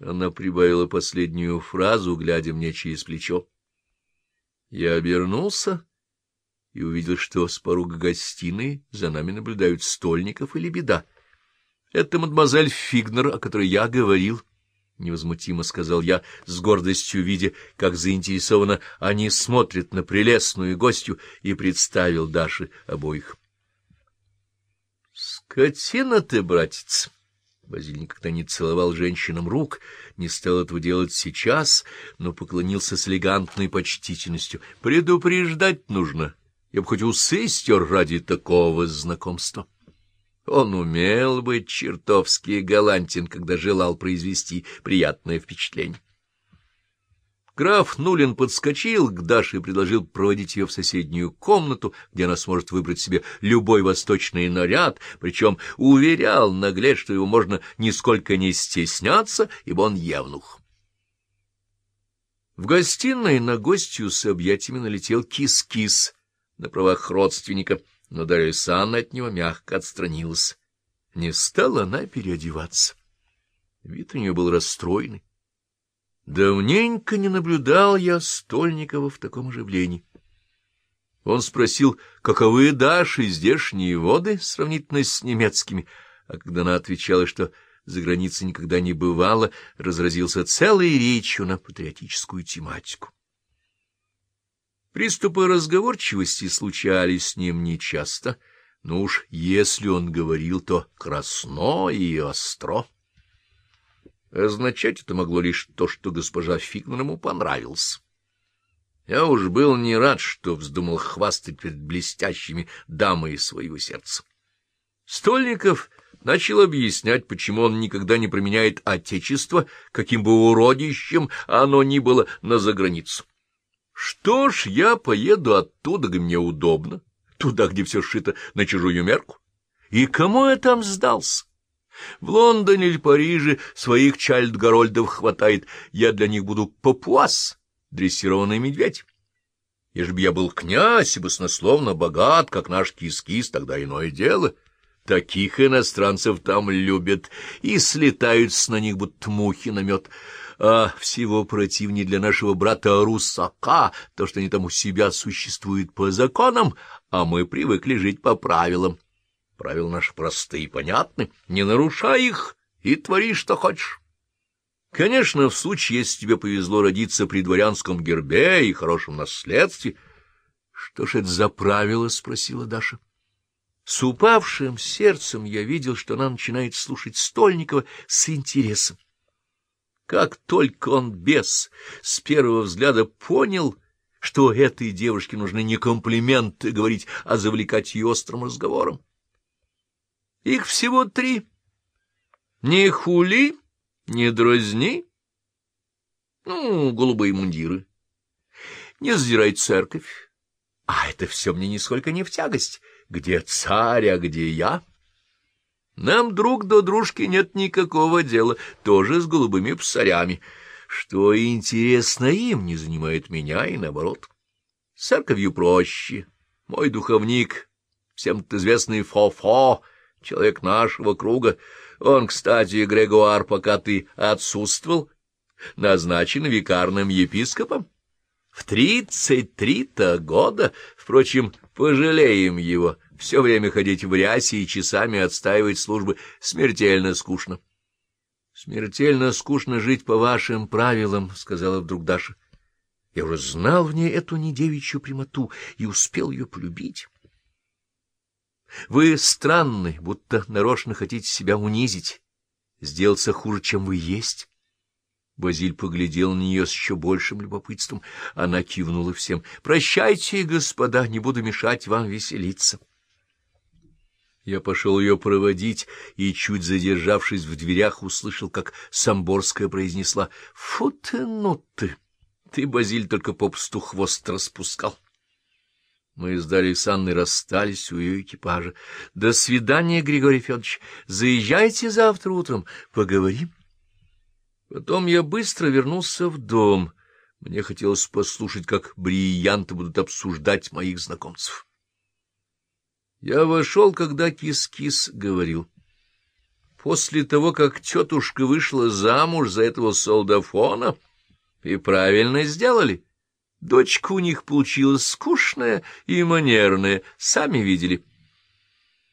Она прибавила последнюю фразу, глядя мне через плечо. Я обернулся и увидел, что с порога гостиной за нами наблюдают Стольников и Лебеда. — Это мадемуазель Фигнер, о которой я говорил, — невозмутимо сказал я, с гордостью видя, как заинтересованно они смотрят на прелестную гостью, и представил Даше обоих. — Скотина ты, братец! Базиль никогда не целовал женщинам рук, не стал этого делать сейчас, но поклонился с элегантной почтительностью. Предупреждать нужно. Я бы хоть усы стер ради такого знакомства. Он умел быть чертовски галантен, когда желал произвести приятное впечатление. Граф Нулин подскочил к Даше и предложил проводить ее в соседнюю комнату, где она сможет выбрать себе любой восточный наряд, причем уверял наглец, что его можно нисколько не стесняться, ибо он евнух. В гостиной на гостью с объятиями налетел кис-кис на правах родственника, но Дарья Санна от него мягко отстранилась. Не стала она переодеваться. Вид у нее был расстроенный. Давненько не наблюдал я Стольникова в таком оживлении. Он спросил, каковы Даши здешние воды сравнительно с немецкими, а когда она отвечала, что за границей никогда не бывало, разразился целой речью на патриотическую тематику. Приступы разговорчивости случались с ним нечасто, но уж если он говорил, то красно и остро. Означать это могло лишь то, что госпожа Фигман ему понравился. Я уж был не рад, что вздумал хвастать перед блестящими дамой своего сердца. Стольников начал объяснять, почему он никогда не применяет отечество, каким бы уродищем оно ни было, на заграницу. Что ж, я поеду оттуда, где мне удобно, туда, где все сшито на чужую мерку. И кому я там сдался? В Лондоне или Париже своих Чайльд-Гарольдов хватает. Я для них буду папуас, дрессированный медведь. Если бы я был князь и баснословно богат, как наш кис-кис, тогда иное дело. Таких иностранцев там любят и слетаются на них, будто мухи на мед. А всего противнее для нашего брата Русака то, что они там у себя существуют по законам, а мы привыкли жить по правилам. Правила наши простые и понятны. Не нарушай их и твори, что хочешь. Конечно, в случае, если тебе повезло родиться при дворянском гербе и хорошем наследстве... — Что ж это за правило? — спросила Даша. С упавшим сердцем я видел, что она начинает слушать Стольникова с интересом. Как только он без с первого взгляда понял, что этой девушке нужны не комплименты говорить, а завлекать ее острым разговором. Их всего три. Не хули, не дразни. Ну, голубые мундиры. Не задирай церковь. А это все мне нисколько не в тягость. Где царь, а где я? Нам друг до дружки нет никакого дела, тоже с голубыми псарями. Что интересно им, не занимает меня и наоборот. церковью проще. Мой духовник, всем-то известный Фо-Фо, человек нашего круга. Он, кстати, Грегуар, пока ты отсутствовал, назначен викарным епископом. В тридцать три-то года, впрочем, пожалеем его. Все время ходить в рясе и часами отстаивать службы смертельно скучно. — Смертельно скучно жить по вашим правилам, — сказала вдруг Даша. Я уже знал в ней эту недевичью прямоту и успел ее полюбить. Вы странны, будто нарочно хотите себя унизить, сделаться хуже, чем вы есть. Базиль поглядел на нее с еще большим любопытством. Она кивнула всем. — Прощайте, господа, не буду мешать вам веселиться. Я пошел ее проводить и, чуть задержавшись в дверях, услышал, как Самборская произнесла. — Фу ты, ну ты! Ты, Базиль, только попусту хвост распускал. — мы с Дарьей Санной расстались у ее экипажа. — До свидания, Григорий Федорович. Заезжайте завтра утром, поговорим. Потом я быстро вернулся в дом. Мне хотелось послушать, как бриллианты будут обсуждать моих знакомцев. Я вошел, когда Кис-Кис говорил. после того, как тетушка вышла замуж за этого солдафона, и правильно сделали. Дочка у них получилась скучная и манерная, сами видели.